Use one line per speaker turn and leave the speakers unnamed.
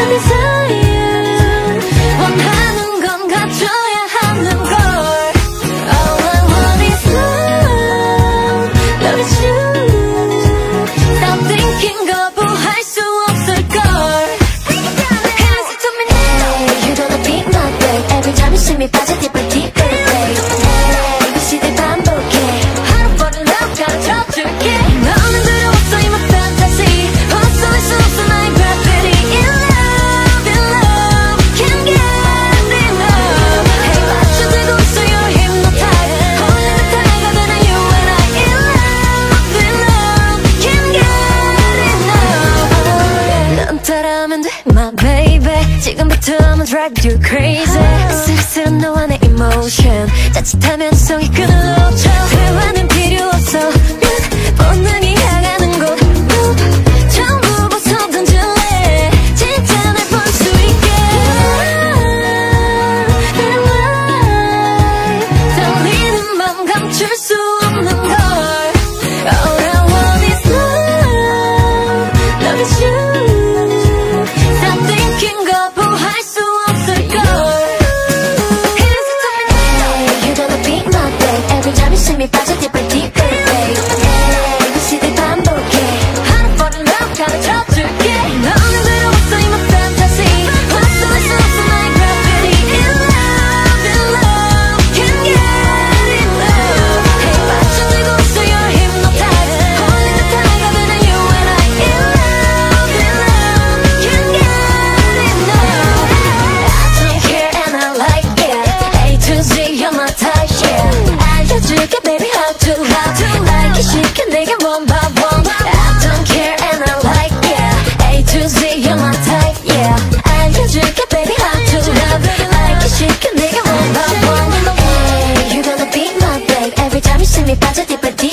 Let me say my baby 지금부터 I'ma drive you crazy. 씁쓸한 너와 내 emotion. 자칫하면 속이 끊어져. But.